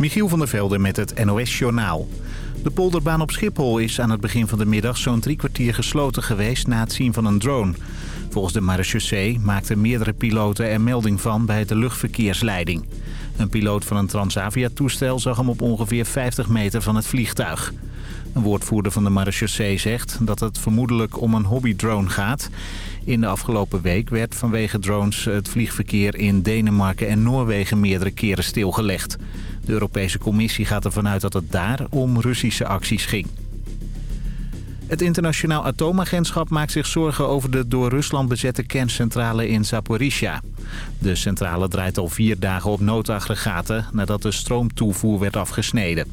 Michiel van der Velde met het NOS-journaal. De polderbaan op Schiphol is aan het begin van de middag zo'n drie kwartier gesloten geweest na het zien van een drone. Volgens de marechaussee maakten meerdere piloten er melding van bij de luchtverkeersleiding. Een piloot van een Transavia-toestel zag hem op ongeveer 50 meter van het vliegtuig. Een woordvoerder van de marechaussee zegt dat het vermoedelijk om een hobbydrone gaat. In de afgelopen week werd vanwege drones het vliegverkeer in Denemarken en Noorwegen meerdere keren stilgelegd. De Europese Commissie gaat ervan uit dat het daar om Russische acties ging. Het internationaal atoomagentschap maakt zich zorgen over de door Rusland bezette kerncentrale in Zaporizhia. De centrale draait al vier dagen op noodaggregaten nadat de stroomtoevoer werd afgesneden.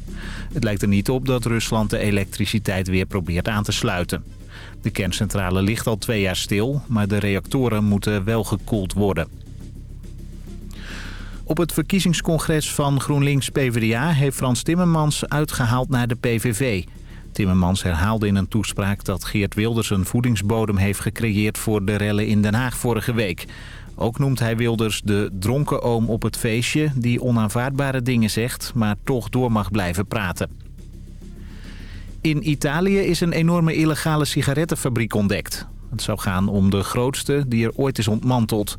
Het lijkt er niet op dat Rusland de elektriciteit weer probeert aan te sluiten. De kerncentrale ligt al twee jaar stil, maar de reactoren moeten wel gekoeld worden. Op het verkiezingscongres van GroenLinks-PVDA heeft Frans Timmermans uitgehaald naar de PVV. Timmermans herhaalde in een toespraak dat Geert Wilders een voedingsbodem heeft gecreëerd voor de rellen in Den Haag vorige week. Ook noemt hij Wilders de dronken oom op het feestje die onaanvaardbare dingen zegt, maar toch door mag blijven praten. In Italië is een enorme illegale sigarettenfabriek ontdekt. Het zou gaan om de grootste die er ooit is ontmanteld.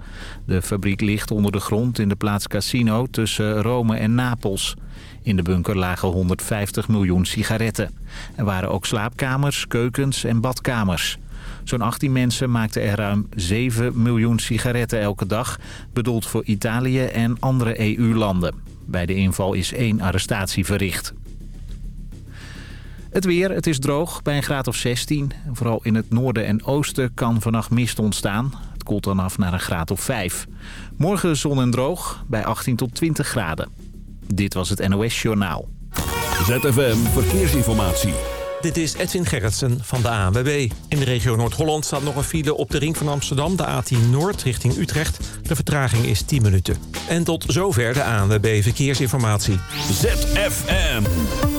De fabriek ligt onder de grond in de plaats Cassino tussen Rome en Napels. In de bunker lagen 150 miljoen sigaretten. Er waren ook slaapkamers, keukens en badkamers. Zo'n 18 mensen maakten er ruim 7 miljoen sigaretten elke dag... bedoeld voor Italië en andere EU-landen. Bij de inval is één arrestatie verricht. Het weer, het is droog bij een graad of 16. Vooral in het noorden en oosten kan vannacht mist ontstaan. Het koelt dan af naar een graad of 5. Morgen zon en droog bij 18 tot 20 graden. Dit was het NOS Journaal. ZFM Verkeersinformatie. Dit is Edwin Gerritsen van de ANWB. In de regio Noord-Holland staat nog een file op de ring van Amsterdam... de A10 Noord richting Utrecht. De vertraging is 10 minuten. En tot zover de ANWB Verkeersinformatie. ZFM.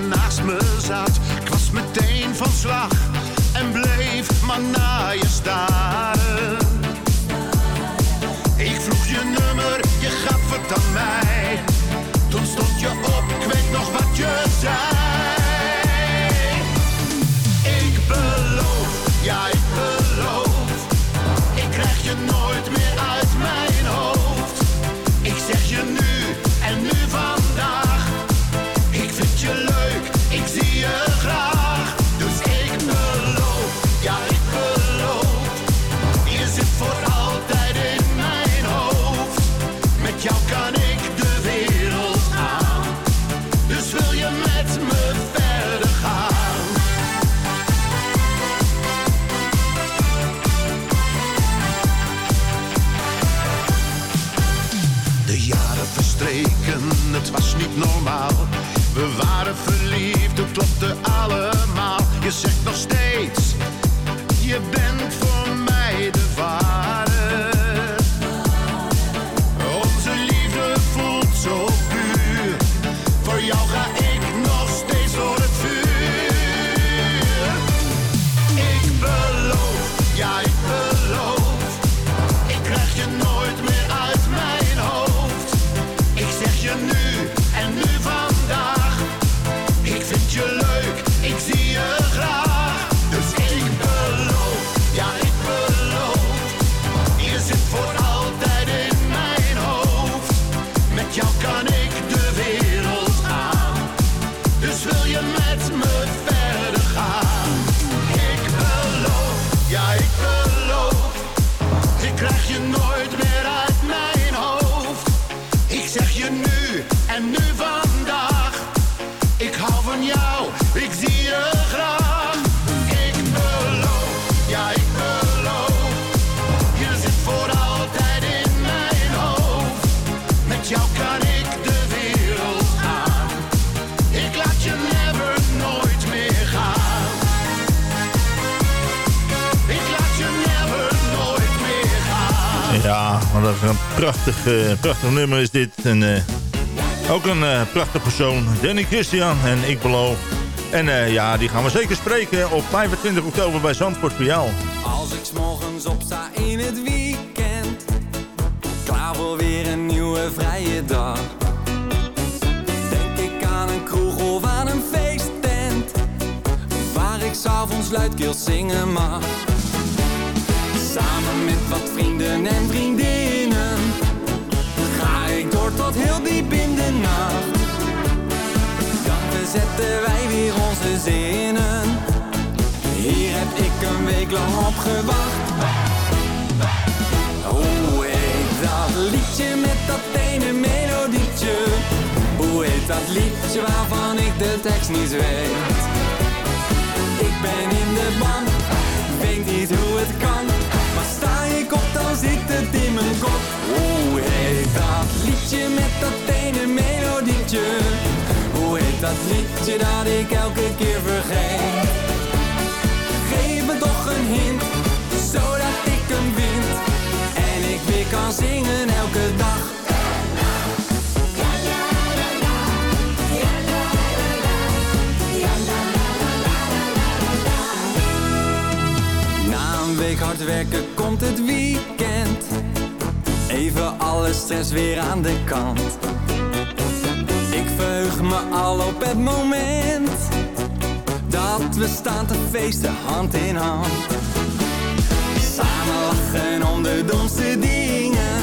Naast me zat. Ik was meteen van slag en bleef maar naar je staren. Ik vroeg je nummer, je gaf het aan mij. Toen stond je op, ik weet nog wat je zei. Verstreken, het was niet normaal. We waren verliefd, het klopte allemaal. Je zegt nog steeds, je bent voor Een prachtig, uh, prachtig nummer is dit. En uh, ook een uh, prachtig persoon, Danny Christian en ik beloof. En ja, die gaan we zeker spreken op 25 oktober bij Zandvoort voor. Als ik morgens opsta in het weekend, klaar voor weer een nieuwe vrije dag. Denk ik aan een kroeg of aan een feesttent, waar ik s'avonds luidkeels zingen mag. Samen met wat vrienden en vriendinnen Ga ik door tot heel diep in de nacht. Dan verzetten wij weer onze zinnen. Hier heb ik een week lang op gewacht. Hoe heet dat liedje met dat ene melodietje? Hoe heet dat liedje waarvan ik de tekst niet weet? Ik ben in de ban, weet niet hoe het kan sta ik op, dan zit het in mijn kop. Hoe heet dat liedje met dat ene melodietje? Hoe heet dat liedje dat ik elke keer vergeet? Geef me toch een hint, zodat ik hem vind. En ik weer kan zingen elke dag. Week hard werken komt het weekend. Even alle stress weer aan de kant. Ik verheug me al op het moment dat we staan te feesten hand in hand. Samen lachen om de domste dingen.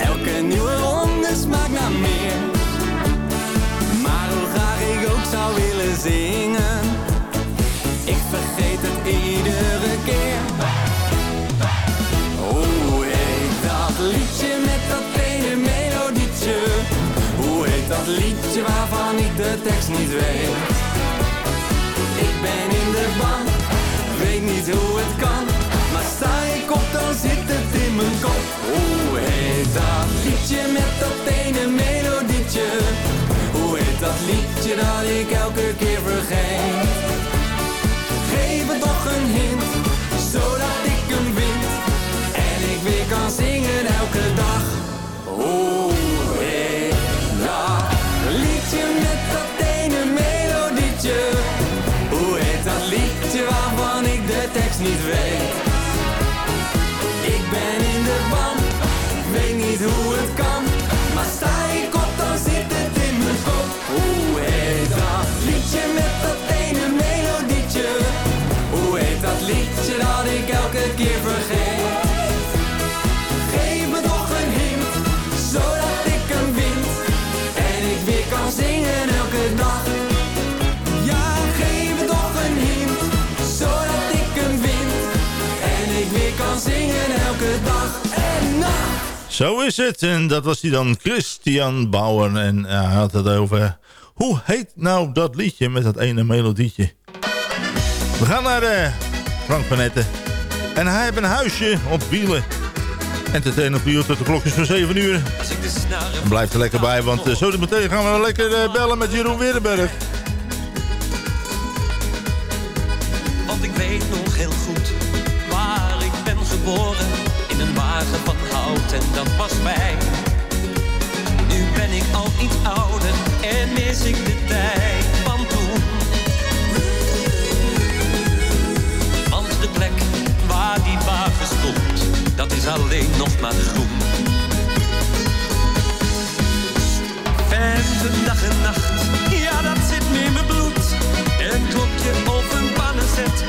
Elke nieuwe ronde smaakt naar meer. Maar hoe graag ik ook zou willen zingen. Dat liedje waarvan ik de tekst niet weet? Ik ben in de ban, weet niet hoe het kan. Maar sta ik op, dan zit het in mijn kop. Hoe heet dat liedje met dat ene melodietje? Hoe heet dat liedje dat ik elke keer vergeet? Niet weet? Zingen elke dag en nacht. Zo is het. En dat was hij dan, Christian Bauer. En hij had het over... Hoe heet nou dat liedje met dat ene melodietje? We gaan naar uh, Frank Panette. En hij heeft een huisje op wielen. Entertainer voor u tot de klokjes van 7 uur. En blijf er lekker bij, want uh, zo meteen gaan we lekker uh, bellen met Jeroen Weerdenberg. In een wagen van hout en dat was mij. Nu ben ik al iets ouder en mis ik de tijd van toen. Want de plek waar die wagen stond, dat is alleen nog maar groen. Vente dag en nacht, ja dat zit me in mijn bloed. Een klokje of een pannenzet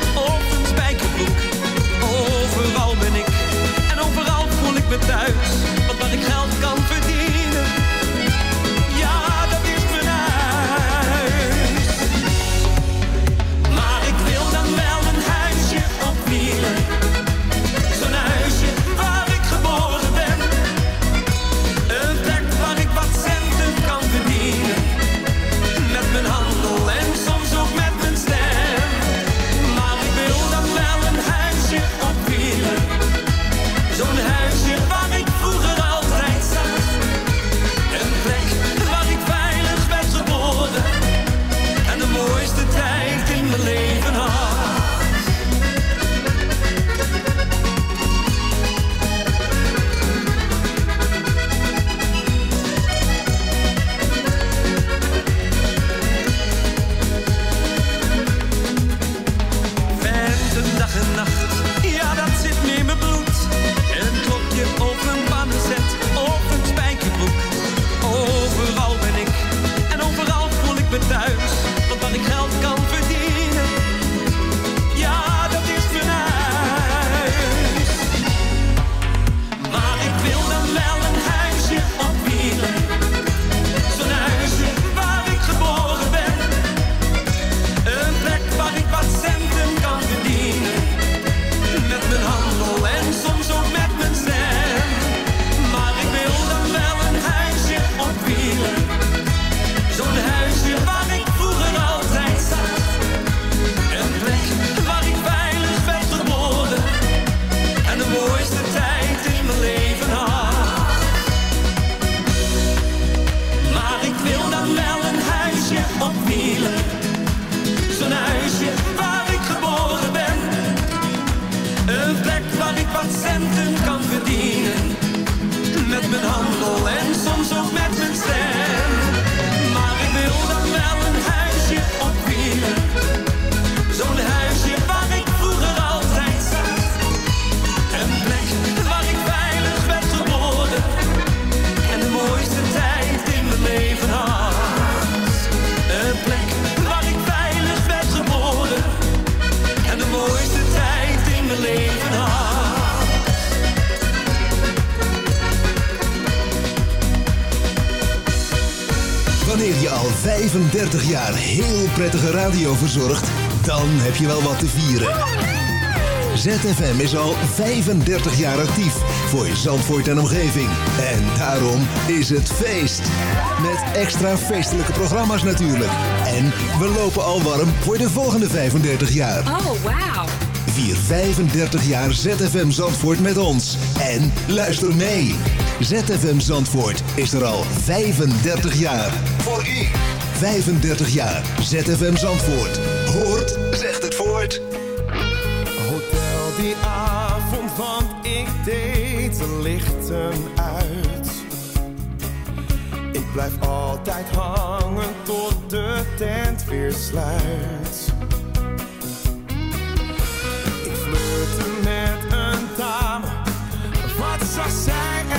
35 jaar heel prettige radio verzorgt, dan heb je wel wat te vieren. ZFM is al 35 jaar actief voor Zandvoort en omgeving. En daarom is het feest. Met extra feestelijke programma's natuurlijk. En we lopen al warm voor de volgende 35 jaar. Oh, wauw. Vier 35 jaar ZFM Zandvoort met ons. En luister mee. ZFM Zandvoort is er al 35 jaar. Voor u. 35 jaar ZFM Zandvoort. Hoort, zegt het voort. Hotel die avond, want ik deed de lichten uit. Ik blijf altijd hangen tot de tent weer sluit. Ik flirte met een dame, wat zag zij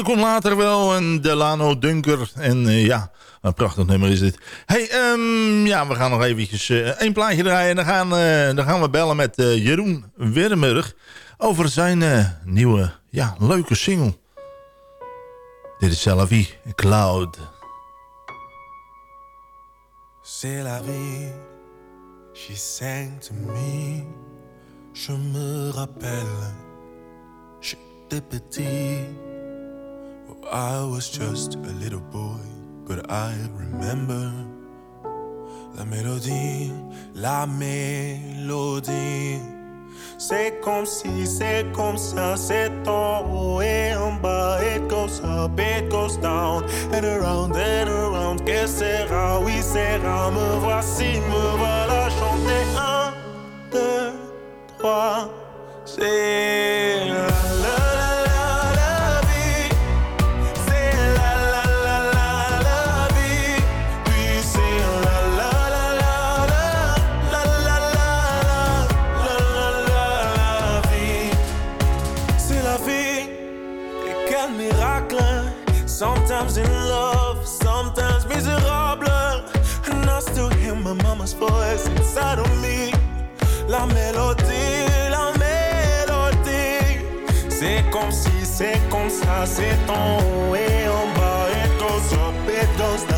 liefde komt later wel. En Delano Dunker. En eh, ja, een prachtig nummer is dit. hey, ehm, ja, we gaan nog eventjes eh één plaatje draaien. En dan gaan, eh, dan gaan we bellen met Jeroen Wermurg. Over zijn nieuwe, ja, leuke single. Dit is Cloud. C'est la vie, she sang to me. Je me rappelle, j'étais petit. I was just a little boy, but I remember la mélodie, la mélodie. C'est comme si, c'est comme ça, c'est en haut et en bas. It goes up, it goes down, and around and around. Que sera, oui, sera. Me voici, me voilà chanter. Un, deux, trois. C'est la Sometimes in love, sometimes miserable. And I still hear my mama's voice inside of me. La mélodie, la mélodie. C'est comme si, c'est comme ça, c'est en haut et en bas. Goes up, it goes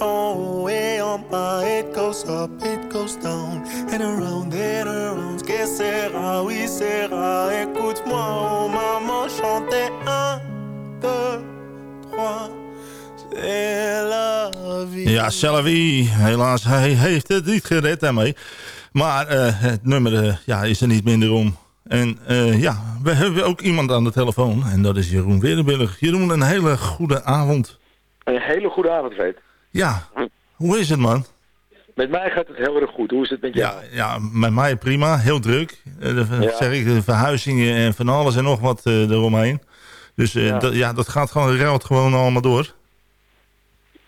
en haut et en bas. It goes up, it goes down, and around and around. Que sera, oui, sera. Écoute-moi, oh maman, chanter un, deux, trois. C'est la vie. Ja, Salavi, helaas, hij heeft het niet gered daarmee. Maar eh, het nummer eh, ja, is er niet minder om. En eh, ja, we hebben ook iemand aan de telefoon. En dat is Jeroen Werenburg. Jeroen, een hele goede avond. Een hele goede avond, Veet. Ja, hoe is het man? Met mij gaat het heel erg goed. Hoe is het met jou? Ja, ja met mij prima, heel druk. Eh, De, Ja. zeg ik, de verhuizingen en van alles en nog wat eh, eromheen. Dus eh, Ja. dat- ja, dat gaat gewoon, ruilt gewoon allemaal door.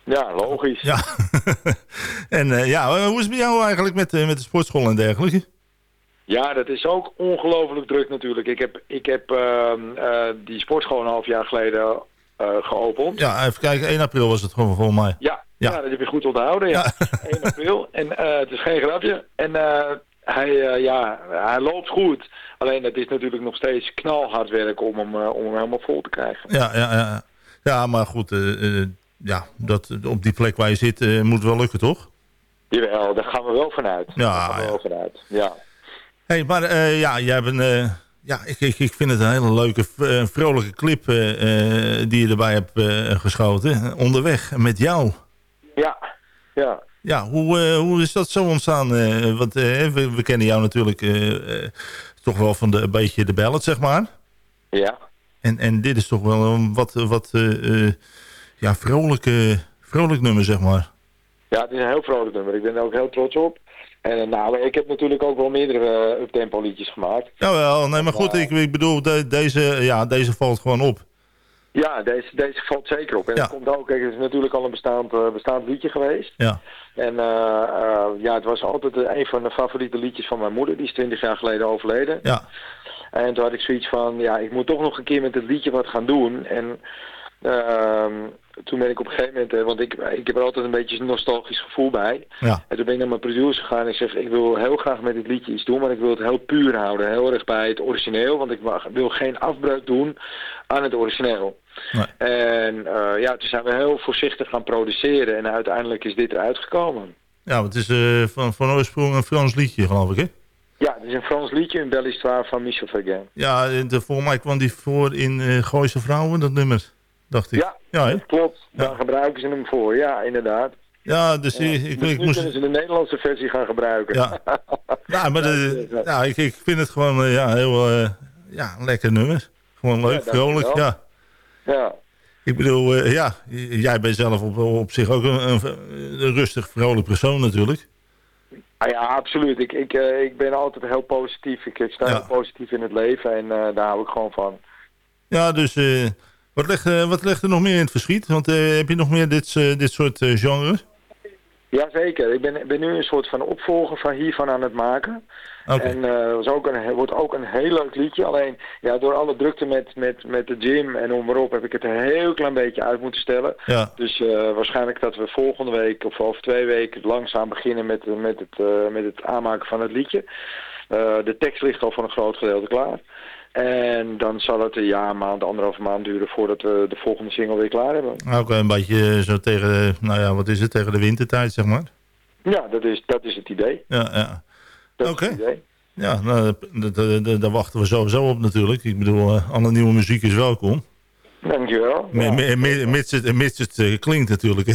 Ja, logisch. Ja. en ja, hoe is het bij jou eigenlijk met, met de sportschool en dergelijke? Ja, dat is ook ongelooflijk druk natuurlijk. Ik heb, ik heb ehm, eh, die sportschool een half jaar geleden geopend. Ja, even kijken, 1 april was het gewoon voor mij. Ja, Ja. ja. dat heb je goed onthouden. Ja. 1 april. En eh, het is geen grapje. En eh, hij, eh, ja, hij loopt goed. Alleen het is natuurlijk nog steeds knalhard werk om hem, eh, om hem helemaal vol te krijgen. Ja, ja, ja. ja maar goed, eh, eh, ja, dat, op die plek waar je zit eh, moet wel lukken, toch? Jawel, daar gaan we wel vanuit. Ja, daar gaan we ja. wel vanuit. Ja. hey, maar eh, ja, jij hebt een... eh, ja, ik, ik, ik vind het een hele leuke, eh, vrolijke clip eh, eh, die je erbij hebt geschoten. Onderweg met jou. Ja, ja. Ja, hoe, hoe is dat zo ontstaan? Want we, we kennen jou natuurlijk toch wel van de, een beetje de ballad, zeg maar. Ja. En, en dit is toch wel een wat, wat ja, vrolijke, vrolijk nummer, zeg maar. Ja, het is een heel vrolijk nummer. Ik ben er ook heel trots op. En eh, nou, ik heb natuurlijk ook wel meerdere uh, uptempo liedjes gemaakt. Jawel, nee, maar goed, ik, ik bedoel, de- deze, ja, deze valt gewoon op. Ja, deze, deze valt zeker op. En Ja. dat komt ook, kijk, het is natuurlijk al een bestaand, eh, bestaand liedje geweest. Ja, En eh, eh, ja, het was altijd eh, een van de favoriete liedjes van mijn moeder. Die is 20 jaar geleden overleden. ja, En toen had ik zoiets van, ja, ik moet toch nog een keer met het liedje wat gaan doen. En ehm, toen ben ik op een gegeven moment, eh, want ik, ik heb er altijd een beetje een nostalgisch gevoel bij. ja, En toen ben ik naar mijn producer gegaan en ik zeg, ik wil heel graag met dit liedje iets doen, maar ik wil het heel puur houden. Heel erg bij het origineel, want ik mag- wil geen afbreuk doen aan het origineel. Nee. En eh, ja, toen zijn we heel voorzichtig gaan produceren en uiteindelijk is dit eruit gekomen. ja, het is eh, van, van oorsprong een Frans liedje, geloof ik, hè? Ja, het is een Frans liedje, een belle histoire van Michel Vergen. Ja, de, volgens mij kwam die voor in eh Gooise Vrouwen, dat nummer, dacht ik. Ja, ja, klopt. Daar gebruiken ze hem voor. Ja, inderdaad. ja dus Ja. ik, ik, Dus ik nu moest... kunnen ze de Nederlandse versie gaan gebruiken. Ja. Maar de, ja, ik, ik vind het gewoon eh, ja, heel eh, ja, een lekker nummer. Gewoon leuk, vrolijk, ja. ja. Ik bedoel, eh, ja, jij bent zelf op, op zich ook een, een, een rustig, vrolijk persoon natuurlijk. Ah ja, absoluut. Ik, ik, ik ben altijd heel positief. Ik, ik sta Ja. heel positief in het leven en daar hou ik gewoon van. Ja, dus wat, ligt, eh, wat ligt er nog meer in het verschiet? Want eh, heb je nog meer dit, eh, dit soort genres? Jazeker. Ik ben, ben nu een soort van opvolger van hiervan aan het maken. En eh was ook een, wordt ook een heel leuk liedje. Alleen ja, door alle drukte met, met, met de gym en om maar op heb ik het een heel klein beetje uit moeten stellen. Ja, Dus waarschijnlijk dat we volgende week of over twee weken langzaam beginnen met, met, het, met het aanmaken van het liedje. De tekst ligt al voor een groot gedeelte klaar. En dan zal het een jaar, maand, anderhalve maand duren voordat we de volgende single weer klaar hebben. ook een beetje zo tegen, nou ja, wat is het, tegen de wintertijd, zeg maar. Ja, dat is, dat is het idee. Ja, ja. Dat Oké. is het idee. Ja, nou, dat- dat- dat- daar wachten we sowieso op natuurlijk. Ik bedoel, eh, alle nieuwe muziek is welkom. Dankjewel. Mi- Ja, mi- mi- Mits het, mits het eh, klinkt natuurlijk. hè.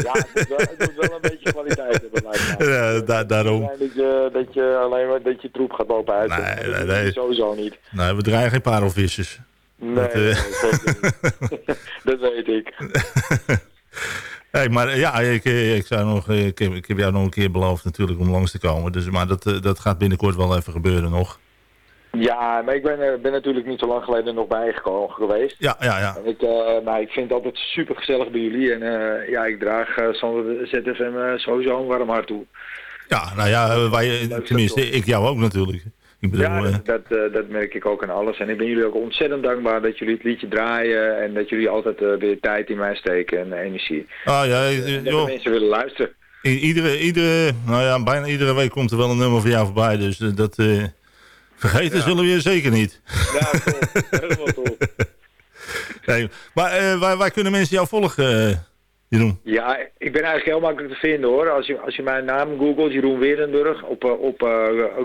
ja het, moet wel, het moet wel een beetje kwaliteit hebben, lijkt mij. Ja, da- daarom. Het is niet, eh, dat je alleen maar dat je troep gaat lopen uit. Nee, dat nee, nee. sowieso niet. Nou, we draaien geen parelvissers. Nee, Dat, eh, nee, dat weet ik. Hey, maar ja, ik, eh, ik, zou nog, ik, heb, ik heb jou nog een keer beloofd natuurlijk om langs te komen. Dus, maar dat, eh, dat gaat binnenkort wel even gebeuren nog. Ja, maar ik ben, er- ben natuurlijk niet zo lang geleden nog bijgekomen geweest. Ja, ja, ja. En ik, eh, nou, ik vind het altijd super gezellig bij jullie. En eh, ja, ik draag uh, zonder ZFM eh, sowieso een warm hart toe. Ja, nou ja, eh, wij, eh, tenminste, ik jou ook natuurlijk. Ik bedoel, Ja, eh, dat, dat, eh, dat merk ik ook aan alles. En ik ben jullie ook ontzettend dankbaar dat jullie het liedje draaien. En dat jullie altijd eh, weer tijd in mij steken en energie. ah, ja, eh, En dat mensen willen luisteren. i- iedere, iedere, nou ja, bijna iedere week komt er wel een nummer van jou voorbij. Dus eh, dat eh, vergeten zullen we je zeker niet. Ja, top. Helemaal top. Nee, maar eh, waar, waar kunnen mensen jou volgen, eh, Jeroen? Ja, ik ben eigenlijk heel makkelijk te vinden hoor. Als je, als je mijn naam googelt, Jeroen Werenburg, op, eh, op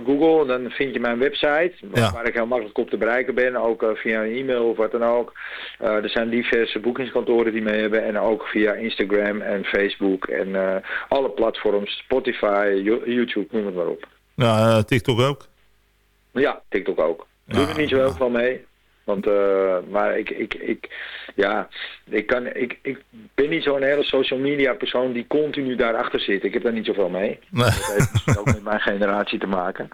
Google, dan vind je mijn website, Ja. waar ik heel makkelijk op te bereiken ben, ook via een e-mail of wat dan ook. Er zijn diverse boekingskantoren die mee hebben en ook via Instagram en Facebook en alle platforms, Spotify, Yo- YouTube, noem het maar op. Ja, TikTok ook. Ja, TikTok ook. Ik doe er niet zo heel veel mee. Want, eh, maar ik, ik, ik, ja, ik, kan, ik, ik ben niet zo'n hele social media persoon die continu daarachter zit. Ik heb daar niet zoveel mee. Nee. Dat heeft misschien ook met mijn generatie te maken.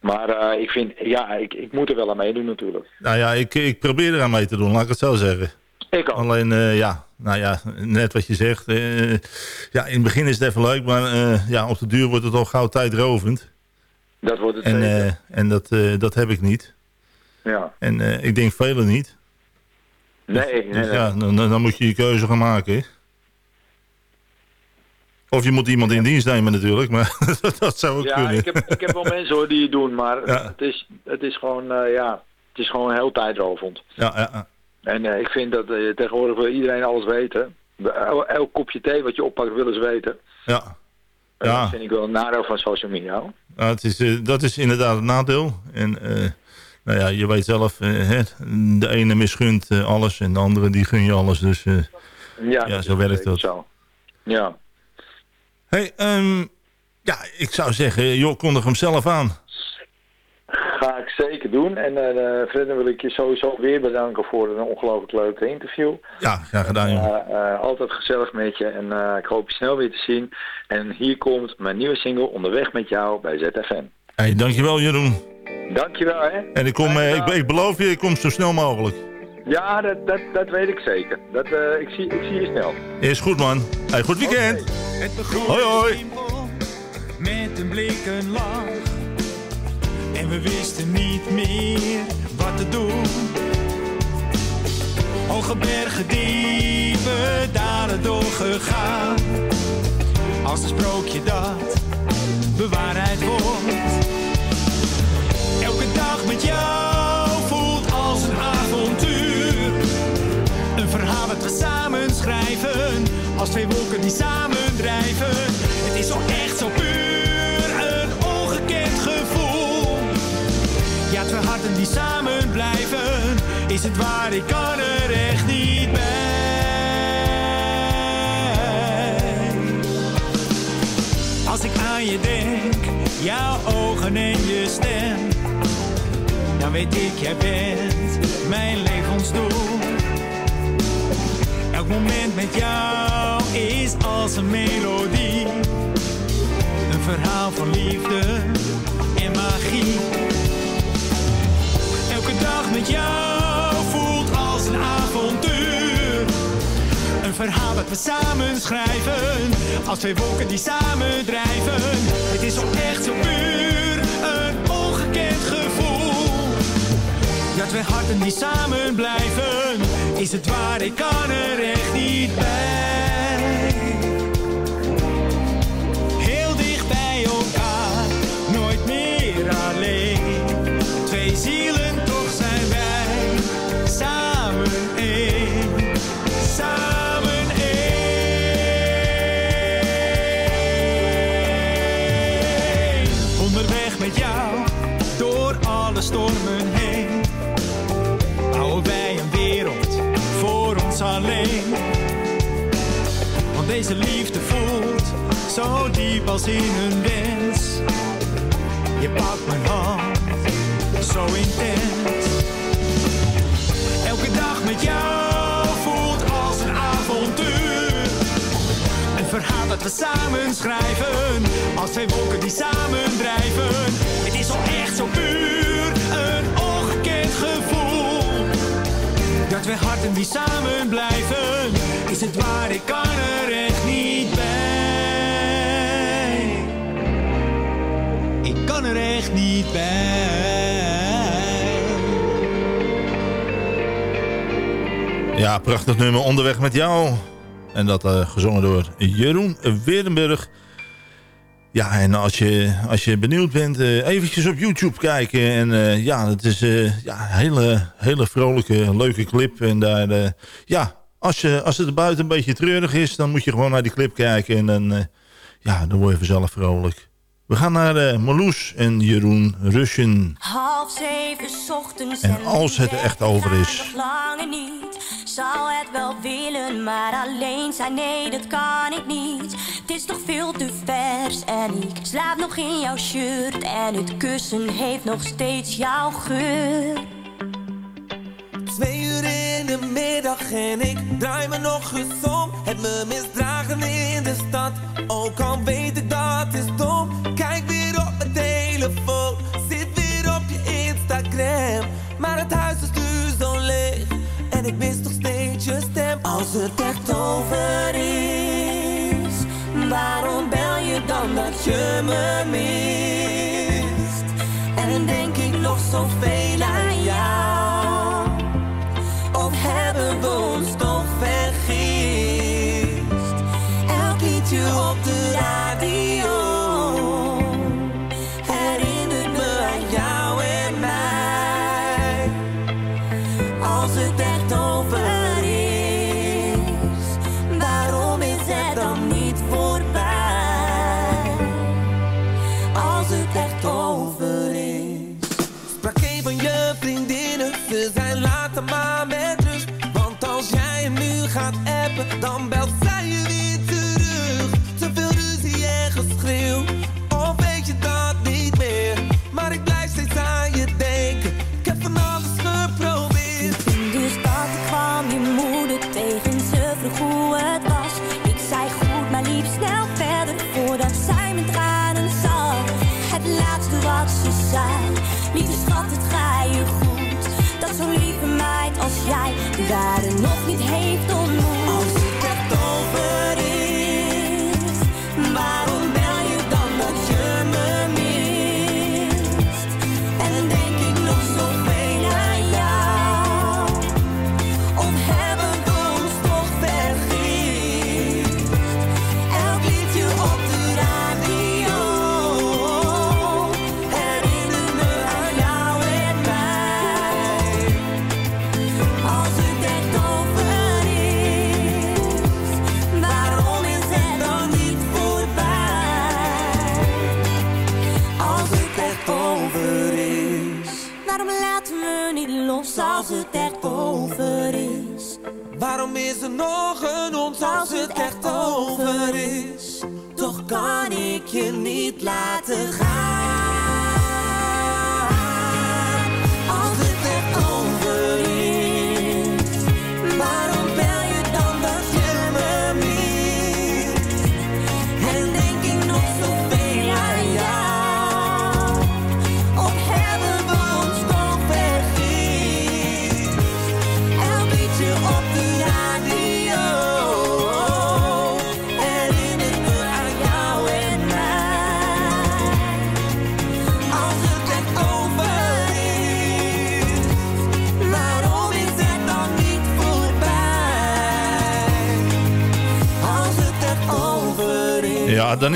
Maar eh, ik vind, ja, ik, ik moet er wel aan meedoen natuurlijk. Nou ja, ik, ik probeer eraan mee te doen, laat ik het zo zeggen. Ik ook. Alleen, eh, ja, nou ja, net wat je zegt. ja, in het begin is het even leuk, maar ja, op de duur wordt het al gauw tijdrovend. Dat wordt het En, eh, en dat, eh, dat heb ik niet. ja. En eh, ik denk velen niet. Nee, nee, Dus nee. ja, dan, moet je je keuze gaan maken. hè. Of je moet iemand in dienst nemen natuurlijk, maar dat zou ook Ja, kunnen. ik heb, ik heb wel mensen hoor die het doen, maar Ja. het, is, het is gewoon, ja, het is gewoon heel tijdrovend. Ja, ja, ja. En ik vind dat tegenwoordig wil iedereen alles weten. El- Elk kopje thee wat je oppakt willen ze weten. ja. Ja. Dat vind ik wel een nadeel van social media. Nou, het is, eh, dat is inderdaad het nadeel. En eh, nou ja, je weet zelf, eh, hè, de ene misgunt alles en de andere die gun je alles. Dus, Ja, Ja, zo werkt dat. Zo. Ja. hey, ehm, ja, ik zou zeggen, joh, kondig hem zelf aan. Zeker doen. En verder wil ik je sowieso weer bedanken voor een ongelooflijk leuke interview. Ja, graag gedaan, joh. Eh, eh, altijd gezellig met je en eh, ik hoop je snel weer te zien. En hier komt mijn nieuwe single Onderweg met jou bij ZFM. Hey, dankjewel, Jeroen. Dankjewel hè. En ik, kom, eh, ik, ik beloof je, ik kom zo snel mogelijk. Ja, dat, dat, dat weet ik zeker. Dat, eh, ik, zie, ik zie je snel. Is goed, man. Hey, goed weekend. Het Hoi, hoi. met een blik, een lach. En we wisten niet meer wat te doen. Hoge bergen, diepe dalen doorgegaan. Als een sprookje dat bewaarheid wordt. Elke dag met jou voelt als een avontuur. Een verhaal dat we samen schrijven. Als twee wolken die samen drijven. Het is zo echt samen blijven. Is het waar, ik kan er echt niet bij. Als ik aan je denk, jouw ogen en je stem. Dan weet ik, jij bent mijn levensdoel. Elk moment met jou is als een melodie. Een verhaal van liefde en magie. Dag met jou voelt als een avontuur. Een verhaal dat we samen schrijven. Als twee wolken die samen drijven. Het is zo echt zo puur. Een ongekend gevoel. Ja, twee harten die samen blijven. Is het waar, ik kan er echt niet bij. Deze liefde voelt zo diep als in een wens. Je pakt mijn hand, zo intens. Elke dag met jou voelt als een avontuur. Een verhaal dat we samen schrijven. Als twee wolken die samen drijven. Het is al echt zo puur. Een ongekend gevoel. Dat twee harten die samen blijven. Is het waar, ik kan er echt niet bij. Ik kan er echt niet bij. Ja, prachtig nummer Onderweg met jou. En dat eh, gezongen door Jeroen Werenburg. Ja, en als je, als je benieuwd bent, eh, eventjes op YouTube kijken. En eh, ja, het is eh, ja, een hele, hele vrolijke, leuke clip. En daar, ja, als, je, als het er buiten een beetje treurig is... dan moet je gewoon naar die clip kijken. En dan, eh, ja, dan word je vanzelf vrolijk. We gaan naar uh, Marloes en Jeroen Rusjen. Half zeven 's ochtends En als het er echt over is. nog langer niet. Zou het wel willen, maar alleen zijn, nee, dat kan ik niet. Het is toch veel te vers en ik slaap nog in jouw shirt. En het kussen heeft nog steeds jouw geur. Twee middag en ik draai me nog eens om. Het me misdragen in de stad, ook al weet ik dat is dom. Kijk weer op mijn telefoon, zit weer op je Instagram. Maar het huis is nu zo leeg en ik mis nog steeds je stem. Als het echt over is, waarom bel je dan dat je me mist? En denk ik nog zoveel aan jou. Hebben we ons toch vergist? Elk liedje op de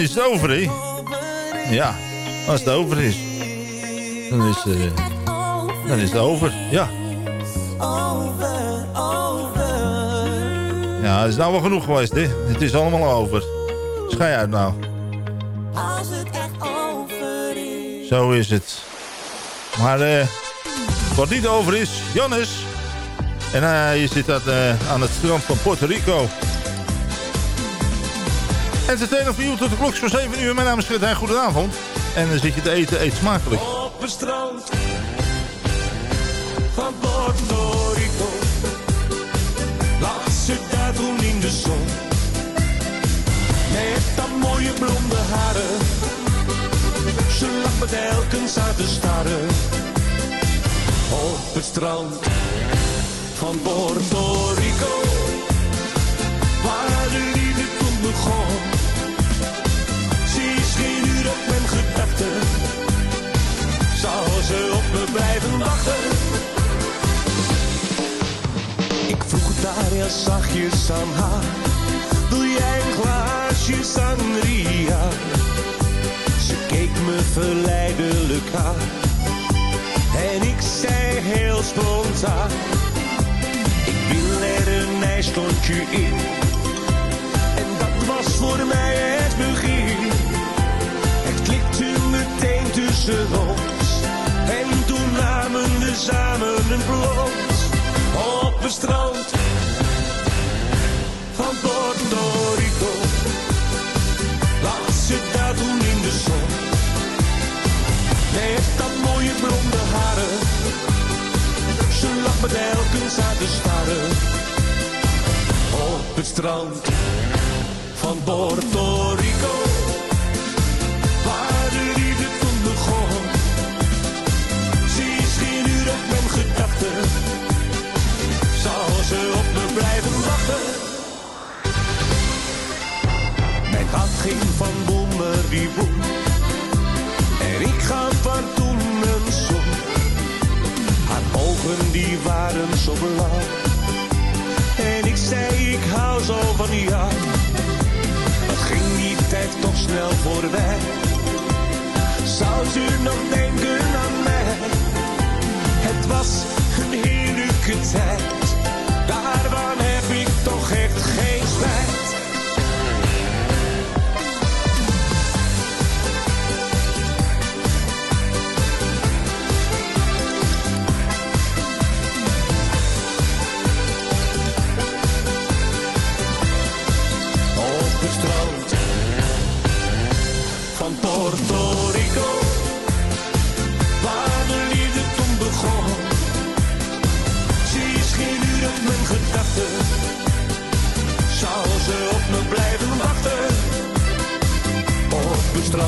is. Het over, hè? Ja, als het over is. Dan is, eh, dan is het over, ja. Ja, het is nou wel genoeg geweest, hè? Het is allemaal over. Schij uit nou. Als het echt over is. Zo is het. Maar eh, wat niet over is, Jannes. En je zit aan, eh, aan het strand van Puerto Rico. Entertainer voor u tot de klok voor 7 uur. Mijn naam is Fred. Goedenavond. En dan zit je te eten, eet smakelijk. Op het strand van Puerto Rico lag ze daar toen in de zon. Met dat mooie blonde haren, ze lag me telkens aan te staren. Op het strand van Puerto Rico, waar de liefde toen begon. Zou ze op me blijven wachten. Ik vroeg daar heel zachtjes aan haar, wil jij een glaasje sangria? Ze keek me verleidelijk aan, en ik zei heel spontaan, ik Willerenij stond je in. En dat was voor mij het begin. En toen namen we samen een vlot op het strand van Puerto Rico. Lag ze daar toen in de zon. Met dat mooie blonde haren. Ze lag telkens aan te staren. Op het strand van Puerto Rico. Waar de liefde ging van boemer die boem. En ik gaf van toen een zon. Haar ogen die waren zo blauw. En ik zei ik hou zo van jou. Wat ging die tijd toch snel voorbij. Zou ze nog denken aan mij? Het was een heerlijke tijd. Daarvan heb ik toch echt geen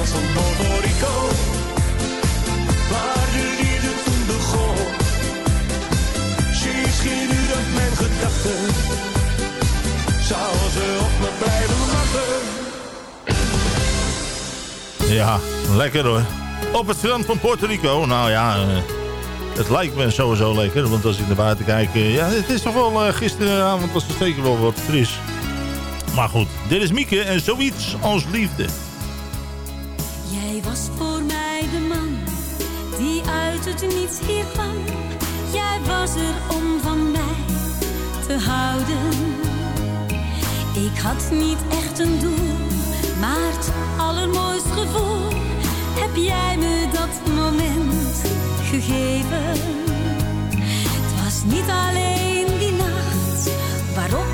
Van Puerto Rico, waar de liefde toen begon. Geen uur op mijn gedachten zou ze op me blijven wachten. Ja, lekker hoor. Op het strand van Puerto Rico. Nou ja, eh, het lijkt me sowieso lekker. Want als ik naar buiten kijk... eh, ja, het is toch wel... eh, gisteravond was het zeker wel wat fris. Maar goed, dit is Mieke en zoiets als liefde. Jij was voor mij de man die uit het niets hier kwam. Jij was er om van mij te houden. Ik had niet echt een doel, maar het allermooist gevoel heb jij me dat moment gegeven. Het was niet alleen die nacht waarop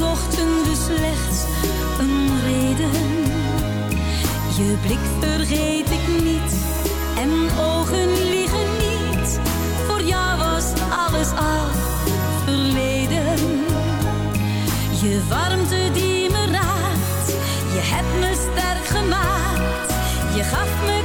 zochten we slechts een reden. Je blik vergeet ik niet en ogen liegen niet. Voor jou was alles al verleden. Je warmte die me raakt, je hebt me sterk gemaakt. Je gaf me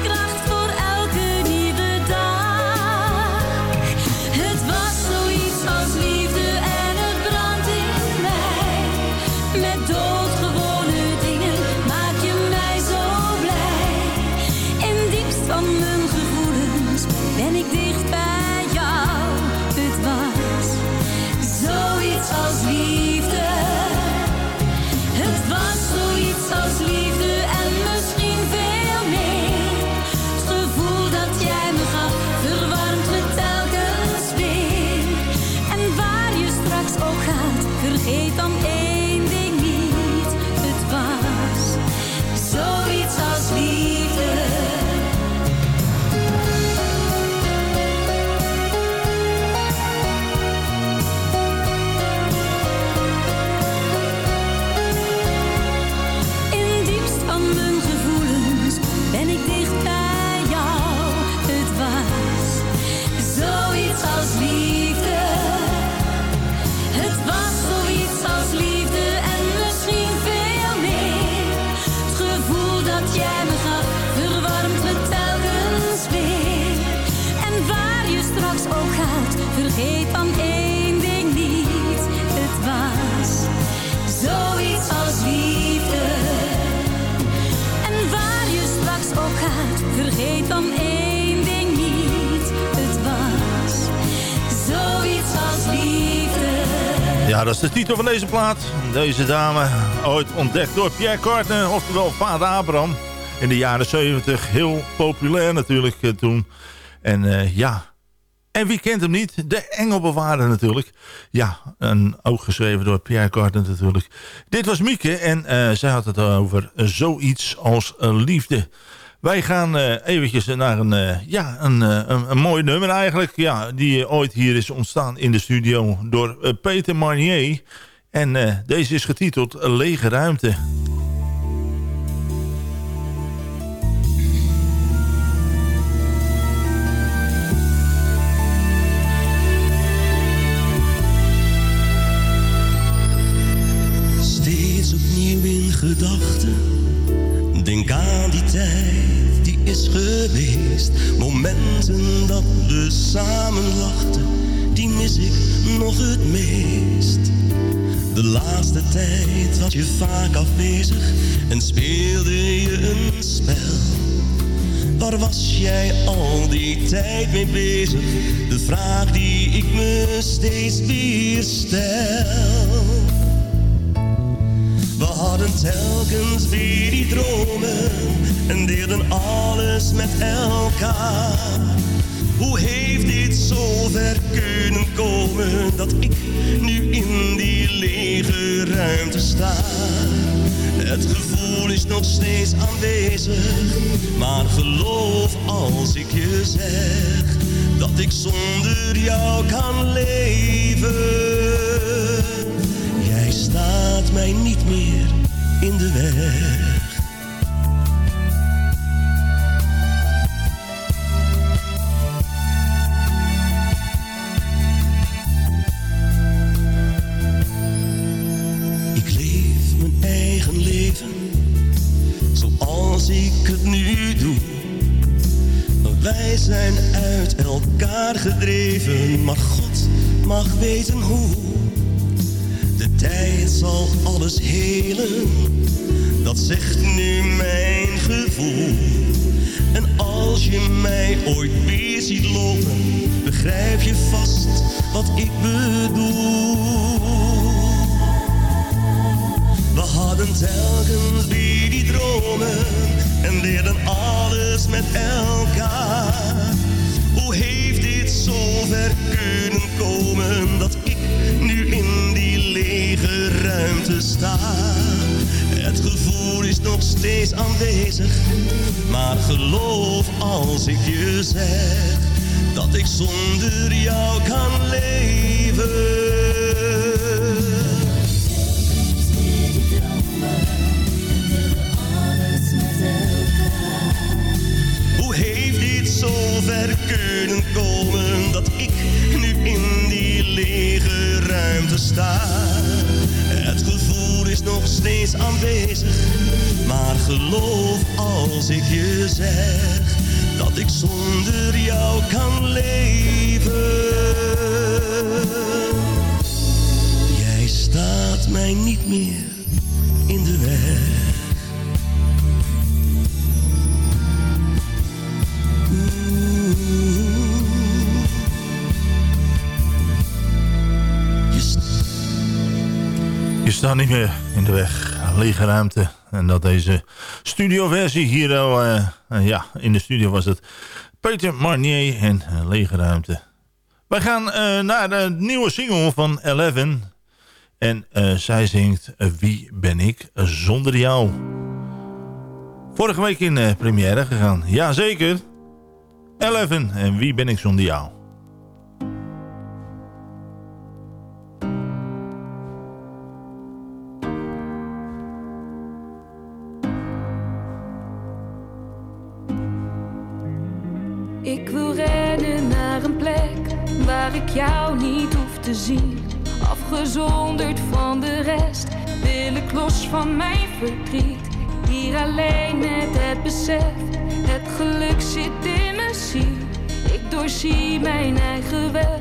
Ja, dat is de titel van deze plaat. Deze dame, ooit ontdekt door Pierre Carter, oftewel vader Abraham. In de jaren 70, heel populair natuurlijk eh, toen. En uh, ja, en wie kent hem niet? De Engelbewaarder natuurlijk. Ja, een, ook geschreven door Pierre Carter natuurlijk. Dit was Mieke en uh, zij had het over zoiets als liefde. Wij gaan uh, eventjes naar een, uh, ja, een, uh, een, een, mooi nummer eigenlijk. Ja, die ooit hier is ontstaan in de studio door Peter Marnier. En deze is getiteld Lege Ruimte. Tijd was je vaak afwezig en speelde je een spel. Waar was jij al die tijd mee bezig? De vraag die ik me steeds weer stel. We hadden telkens weer die dromen en deelden alles met elkaar. Hoe heeft dit zo ver kunnen komen dat ik nu in die lege ruimte sta? Het gevoel is nog steeds aanwezig, maar geloof als ik je zeg dat ik zonder jou kan leven. Jij staat mij niet meer in de weg. Gedreven, maar God mag weten hoe. De tijd zal alles helen, dat zegt nu mijn gevoel. En als je mij ooit weer ziet lopen, begrijp je vast wat ik bedoel. We hadden telkens weer die dromen en leerden alles met elkaar. Heeft dit zo ver kunnen komen dat ik nu in die lege ruimte sta? Het gevoel is nog steeds aanwezig, maar geloof als ik je zeg dat ik zonder jou kan leven. Lege ruimte sta? Het gevoel is nog steeds aanwezig, maar geloof als ik je zeg dat ik zonder jou kan leven. Jij staat mij niet meer in de weg. Niet meer in de weg. Lege ruimte. En dat deze studioversie hier al... Uh, ja, in de studio was het Peter Marnier en uh, Lege ruimte. Wij gaan naar de nieuwe single van Eleven. En zij zingt Wie ben ik zonder jou? Vorige week in première gegaan. Jazeker. Eleven en Wie ben ik zonder jou? Ik wil rennen naar een plek waar ik jou niet hoef te zien. Afgezonderd van de rest wil ik los van mijn verdriet. Hier alleen met het besef, het geluk zit in mijn ziel. Ik doorzie mijn eigen weg,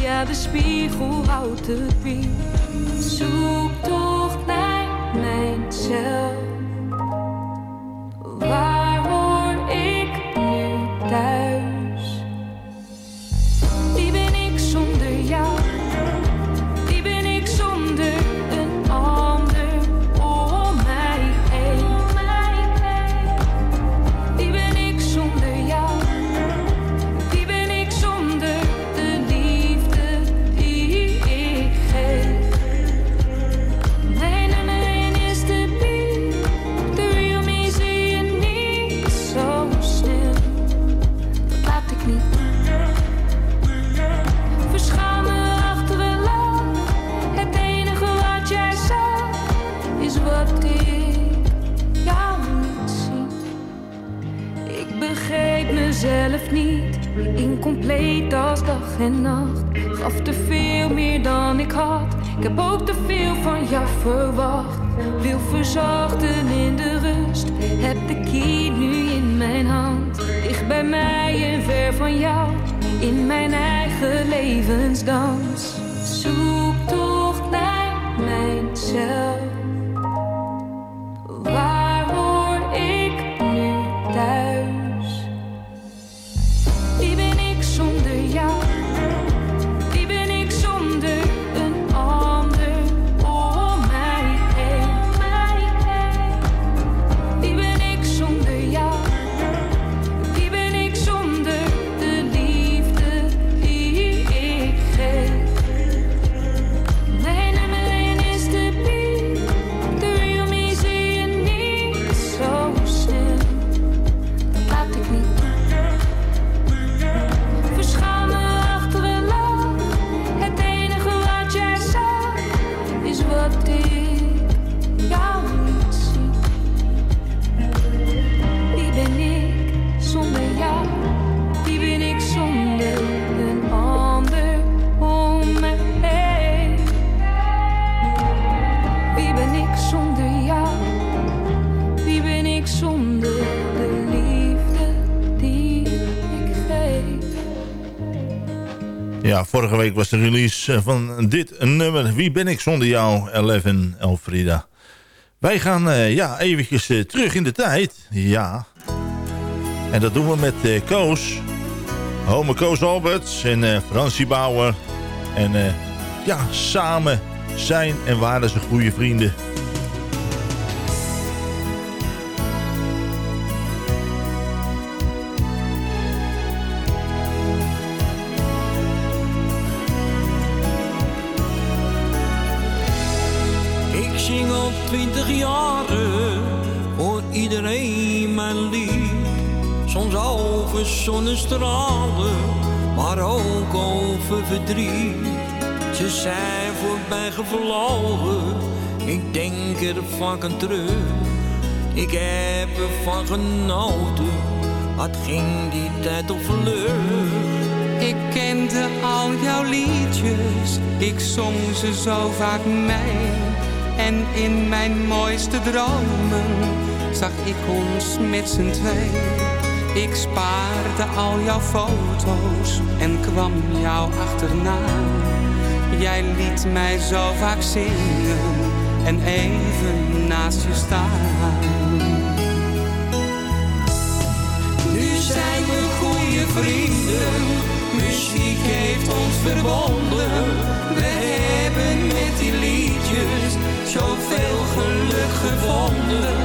ja de spiegel houdt het bier. Zoek toch naar mijzelf. Niet. Incompleet als dag en nacht. Gaf te veel meer dan ik had. Ik heb ook te veel van jou verwacht. Wil verzachten in de rust. Heb de key nu in mijn hand. Dicht bij mij en ver van jou. In mijn eigen levensdans. Zoektocht naar mijzelf. Vorige week was de release eh, van dit nummer. Wie ben ik zonder jou? 11 Elfrida. Wij gaan uh, ja, eventjes uh, terug in de tijd. Ja. En dat doen we met uh, Koos. Home Koos Alberts en Francie Bauer. En ja, samen zijn en waren ze goede vrienden. Zonnestralen, maar ook over verdriet. Ze zijn voorbij gevlogen, ik denk er vaak aan terug. Ik heb ervan genoten, wat ging die tijd op vlug. Ik kende al jouw liedjes, ik zong ze zo vaak mee. En in mijn mooiste dromen zag ik ons met z'n twee. Ik spaarde al jouw foto's en kwam jou achterna. Jij liet mij zo vaak zingen en even naast je staan. Nu zijn we goede vrienden, muziek heeft ons verbonden. We hebben met die liedjes zoveel geluk gevonden.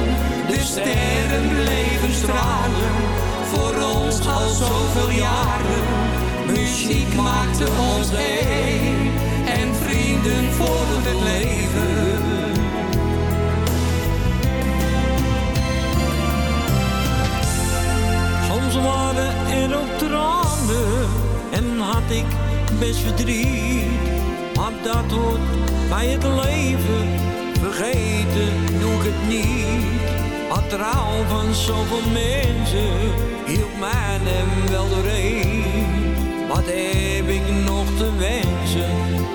De sterren bleven stralen, voor ons al zoveel jaren. Muziek maakte ons één en vrienden voor het leven. Soms waren er ook tranen en had ik best verdriet. Maar dat hoort bij het leven, vergeten doe ik het niet. Maar trouw van zoveel mensen hielp mij hem wel doorheen. Wat heb ik nog te wensen?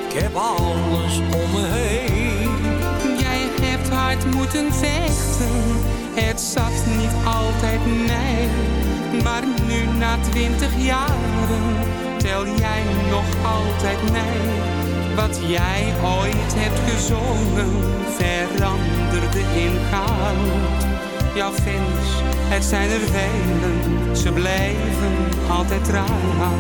Ik heb alles om me heen. Jij hebt hard moeten vechten, het zat niet altijd nee. Maar nu na twintig jaren tel jij nog altijd mee. Wat jij ooit hebt gezongen, veranderde in goud. Jouw fans, het zijn er velen, ze blijven altijd trouw.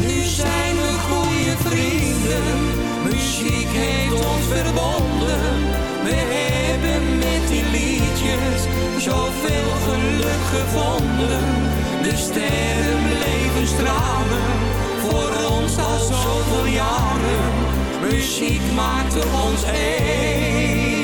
Nu zijn we goede vrienden, muziek heeft ons verbonden. We hebben met die liedjes zoveel geluk gevonden. De sterren bleven stralen, voor ons al zoveel jaren. Muziek maakte ons één.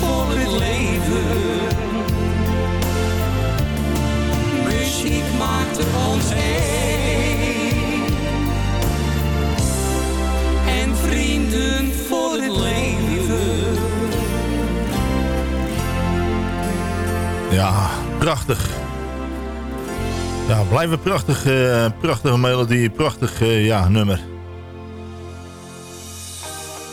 Voor het leven. Muziek maakte ons één. En vrienden voor het leven. Ja, prachtig. Ja, blijven prachtig, eh, prachtige melodie, prachtig eh, ja, nummer.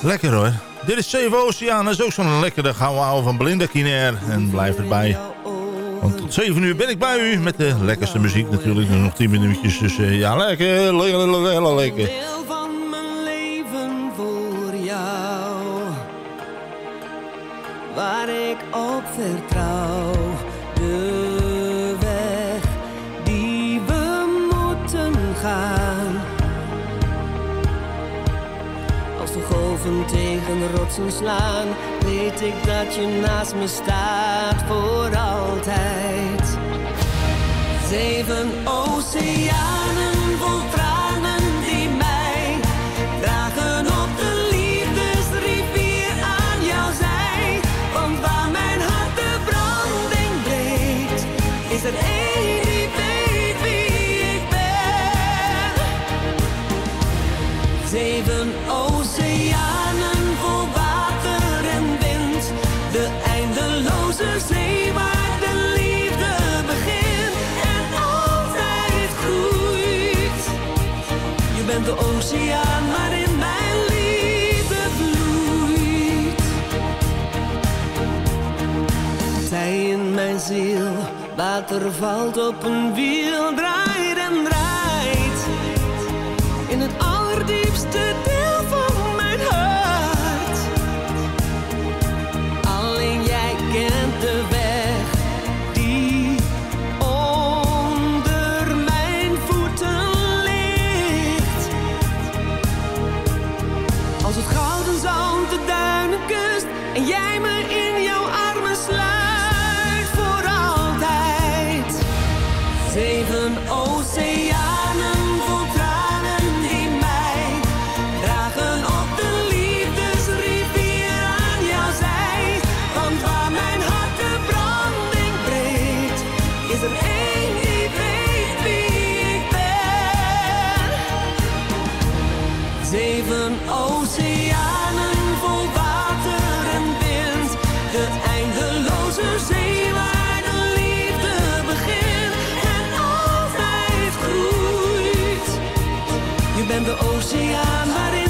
Lekker hoor. Dit is Zeven Oceaan, dat is ook zo'n lekkere gouden ouwe van Belinda Kinair. En blijf erbij. Want tot 7 uur ben ik bij u met de lekkerste muziek natuurlijk. Nog 10 minuutjes, dus eh, ja, lekker, lekker, lekker, lekker. deel van mijn leven voor jou. Waar ik op vertrouw. Slaan, weet ik dat je naast me staat voor altijd. Zeven oceanen vol tranen die mij dragen op de liefdesrivier aan jouw zij. Want waar mijn hart de branding breekt, is er één die weet wie ik ben. Zeven water valt op een wiel, Bent de oceaan waarin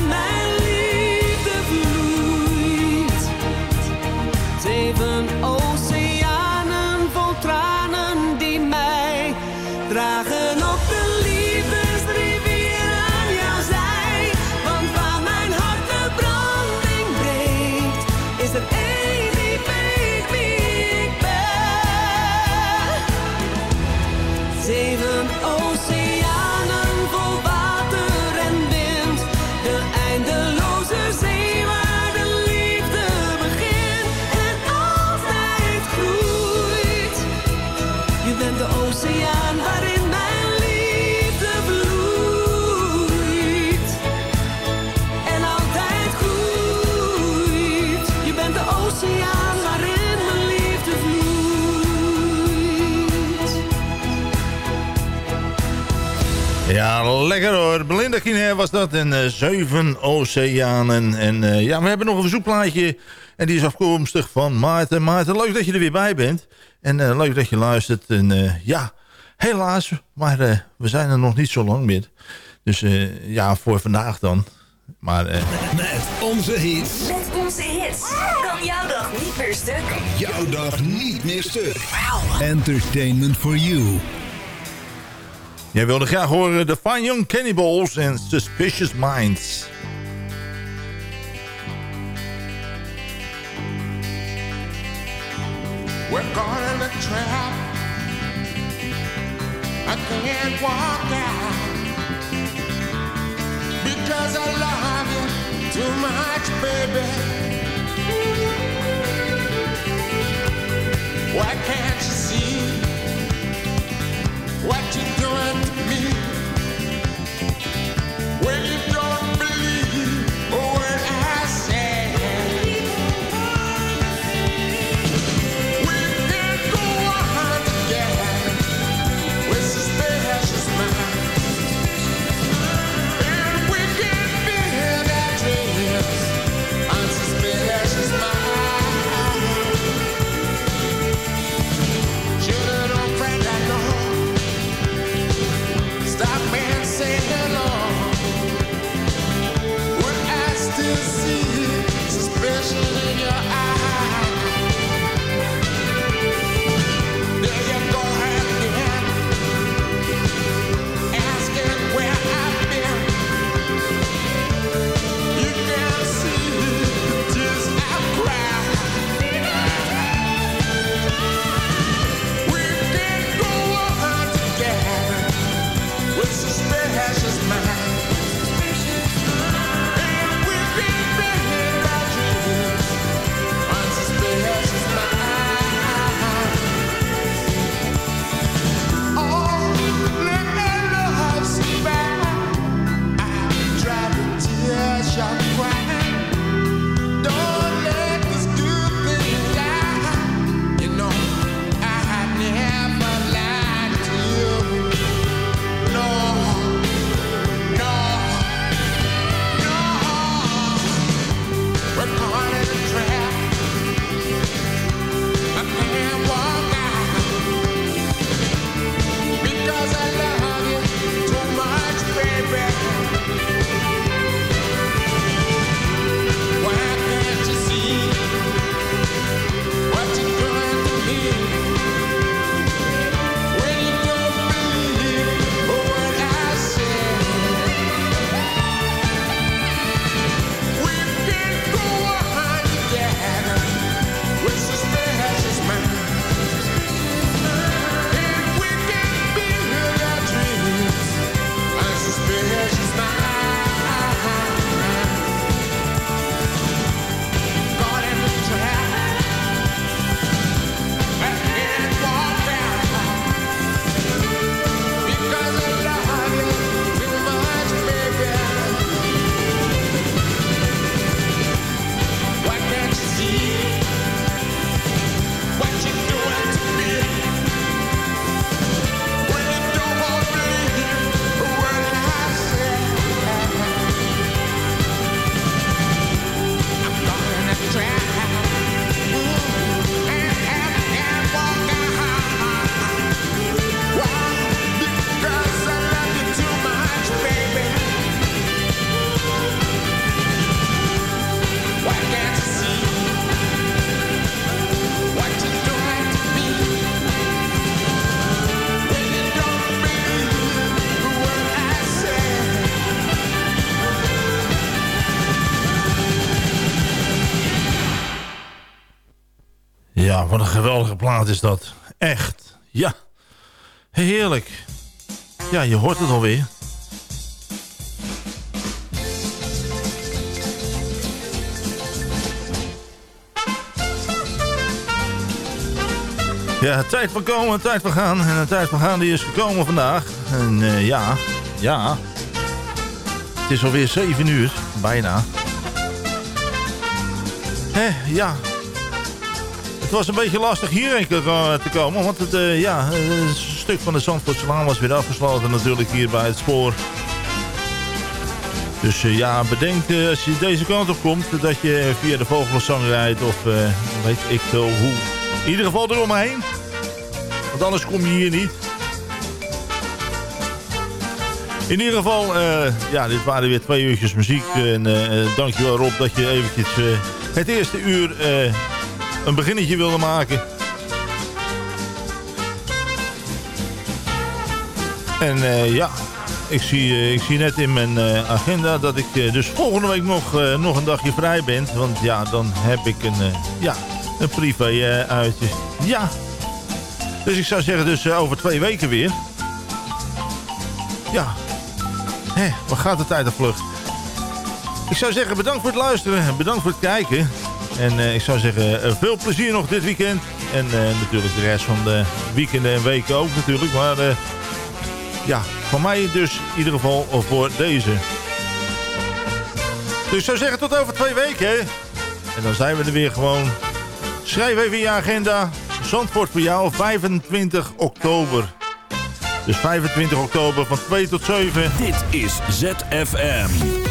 lekker hoor. Belinda Kinair was dat. En eh, Zeven Oceanen. En eh, ja, we hebben nog een verzoekplaatje. En die is afkomstig van Maarten. Maarten, leuk dat je er weer bij bent. En eh, leuk dat je luistert. En eh, ja, helaas. Maar we zijn er nog niet zo lang meer. Dus eh, ja, voor vandaag dan. Maar eh, Met onze hits. Met onze hits kan jouw dag niet meer stuk. Jouw dag niet meer stuk. Entertainment for you. Jij wilde graag horen the Fine Young Cannibals en Suspicious Minds. We're caught in a trap. I can't walk out. Because I love you too much, baby. Why can't you wat een geweldige plaat is dat. Echt. Ja. Heerlijk. Ja, je hoort het alweer. Ja, tijd van komen, tijd van gaan. En de tijd van gaan die is gekomen vandaag. En eh, ja, ja. Het is alweer 7 uur, bijna. Hé, ja. Het was een beetje lastig hierheen te komen. Want het, eh, ja, een stuk van de Zandvoortslaan was weer afgesloten natuurlijk hier bij het spoor. Dus eh, ja, bedenk eh, als je deze kant op komt... dat je via de Vogelenzang rijdt of eh, weet ik veel hoe. In ieder geval eromheen. Want anders kom je hier niet. In ieder geval, eh, ja, dit waren weer twee uurtjes muziek. En eh, dankjewel Rob dat je eventjes eh, het eerste uur eh, een beginnetje wilde maken. En eh, ja, ik zie, eh, ik zie net in mijn eh, agenda dat ik dus volgende week nog, nog een dagje vrij ben. Want ja, dan heb ik een, ja, een privé uitje. Ja. Dus ik zou zeggen dus over twee weken weer. Ja. Hé, wat gaat de tijd op vlucht. Ik zou zeggen bedankt voor het luisteren. Bedankt voor het kijken. En eh, ik zou zeggen eh, veel plezier nog dit weekend. En eh, natuurlijk de rest van de weekenden en weken ook natuurlijk. Maar ja, van mij dus in ieder geval voor deze. Dus ik zou zeggen tot over twee weken. Hè? En dan zijn we er weer gewoon. Schrijf even je agenda. Zandvoort voor jou, 25 oktober. Dus 25 oktober van 2 tot 7. Dit is ZFM.